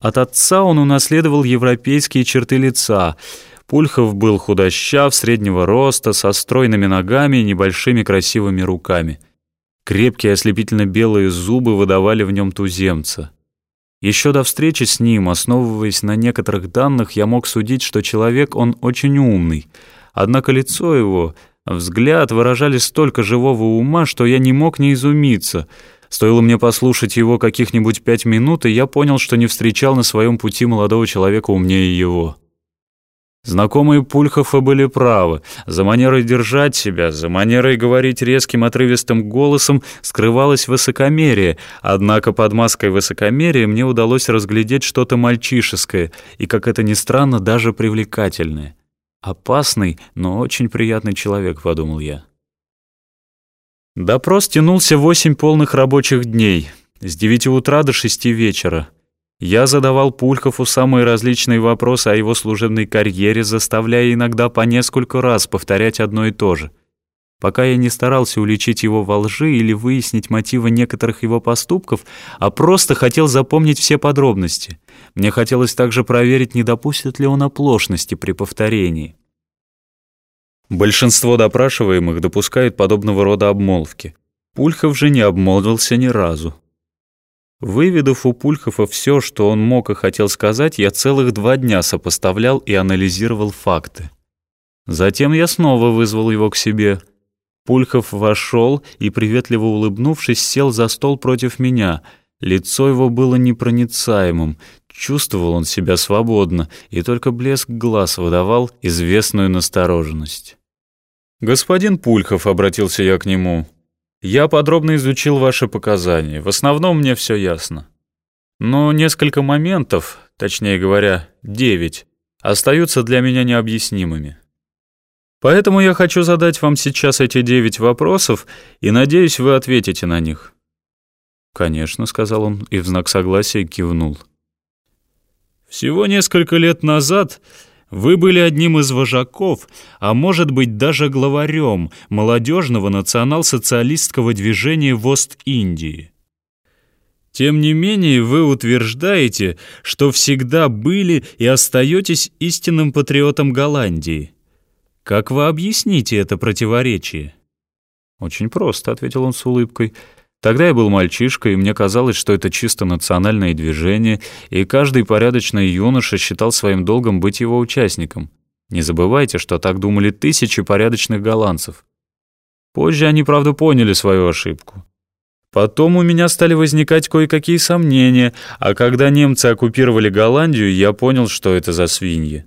От отца он унаследовал европейские черты лица. Пульхов был худощав, среднего роста, со стройными ногами и небольшими красивыми руками. Крепкие ослепительно-белые зубы выдавали в нем туземца. Еще до встречи с ним, основываясь на некоторых данных, я мог судить, что человек он очень умный. Однако лицо его, взгляд выражали столько живого ума, что я не мог не изумиться. Стоило мне послушать его каких-нибудь пять минут, и я понял, что не встречал на своем пути молодого человека умнее его. Знакомые Пульхофа были правы. За манерой держать себя, за манерой говорить резким отрывистым голосом скрывалось высокомерие, однако под маской высокомерия мне удалось разглядеть что-то мальчишеское и, как это ни странно, даже привлекательное. «Опасный, но очень приятный человек», — подумал я. Допрос тянулся восемь полных рабочих дней, с девяти утра до шести вечера. Я задавал Пульхову самые различные вопросы о его служебной карьере, заставляя иногда по несколько раз повторять одно и то же. Пока я не старался уличить его во лжи или выяснить мотивы некоторых его поступков, а просто хотел запомнить все подробности. Мне хотелось также проверить, не допустит ли он оплошности при повторении. Большинство допрашиваемых допускают подобного рода обмолвки. Пульхов же не обмолвился ни разу. Выведав у Пульхова все, что он мог и хотел сказать, я целых два дня сопоставлял и анализировал факты. Затем я снова вызвал его к себе. Пульхов вошел и, приветливо улыбнувшись, сел за стол против меня. Лицо его было непроницаемым, чувствовал он себя свободно, и только блеск глаз выдавал известную настороженность. «Господин Пульхов», — обратился я к нему, — я подробно изучил ваши показания. В основном мне все ясно. Но несколько моментов, точнее говоря, девять, остаются для меня необъяснимыми. Поэтому я хочу задать вам сейчас эти девять вопросов и надеюсь, вы ответите на них. «Конечно», — сказал он и в знак согласия кивнул. «Всего несколько лет назад вы были одним из вожаков, а может быть даже главарем молодежного национал-социалистского движения в Ост-Индии. Тем не менее, вы утверждаете, что всегда были и остаетесь истинным патриотом Голландии. Как вы объясните это противоречие? «Очень просто», — ответил он с улыбкой. Тогда я был мальчишкой, и мне казалось, что это чисто национальное движение, и каждый порядочный юноша считал своим долгом быть его участником. Не забывайте, что так думали тысячи порядочных голландцев. Позже они, правда, поняли свою ошибку. Потом у меня стали возникать кое-какие сомнения, а когда немцы оккупировали Голландию, я понял, что это за свиньи.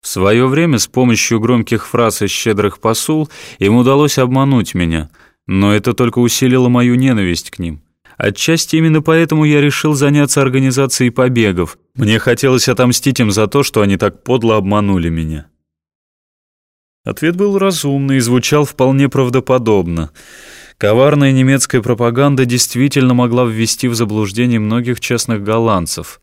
В свое время с помощью громких фраз и щедрых посул им удалось обмануть меня — но это только усилило мою ненависть к ним. Отчасти именно поэтому я решил заняться организацией побегов. Мне хотелось отомстить им за то, что они так подло обманули меня. Ответ был разумный и звучал вполне правдоподобно. Коварная немецкая пропаганда действительно могла ввести в заблуждение многих честных голландцев.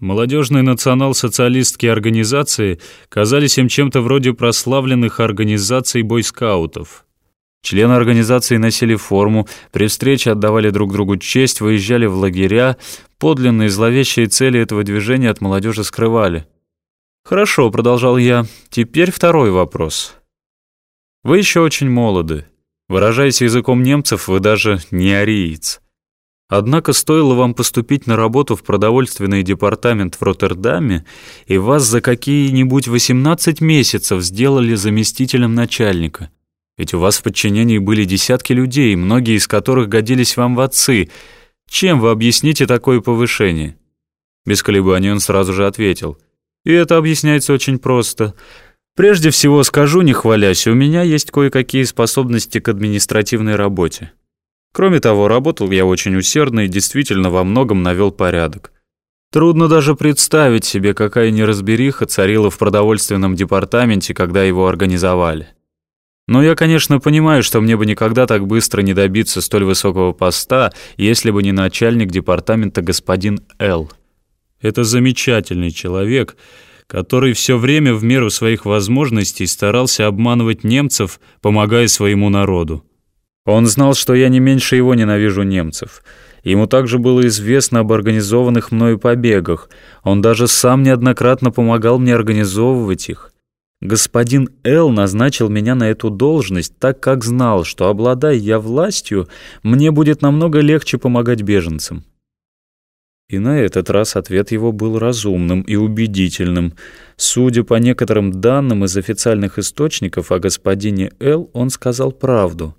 Молодежные национал-социалистские организации казались им чем-то вроде прославленных организаций бойскаутов. Члены организации носили форму, при встрече отдавали друг другу честь, выезжали в лагеря, подлинные зловещие цели этого движения от молодежи скрывали. «Хорошо», — продолжал я, — «теперь второй вопрос. Вы еще очень молоды. Выражаясь языком немцев, вы даже не ариец. Однако стоило вам поступить на работу в продовольственный департамент в Роттердаме, и вас за какие-нибудь 18 месяцев сделали заместителем начальника». Ведь у вас в подчинении были десятки людей, многие из которых годились вам в отцы. Чем вы объясните такое повышение?» Без колебаний он сразу же ответил. «И это объясняется очень просто. Прежде всего скажу, не хвалясь, у меня есть кое-какие способности к административной работе. Кроме того, работал я очень усердно и действительно во многом навел порядок. Трудно даже представить себе, какая неразбериха царила в продовольственном департаменте, когда его организовали. Но я, конечно, понимаю, что мне бы никогда так быстро не добиться столь высокого поста, если бы не начальник департамента господин Л. Это замечательный человек, который все время в меру своих возможностей старался обманывать немцев, помогая своему народу. Он знал, что я не меньше его ненавижу немцев, Ему также было известно об организованных мною побегах. Он даже сам неоднократно помогал мне организовывать их. Господин Л. назначил меня на эту должность, так как знал, что, обладая я властью, мне будет намного легче помогать беженцам. И на этот раз ответ его был разумным и убедительным. Судя по некоторым данным из официальных источников о господине Л, он сказал правду.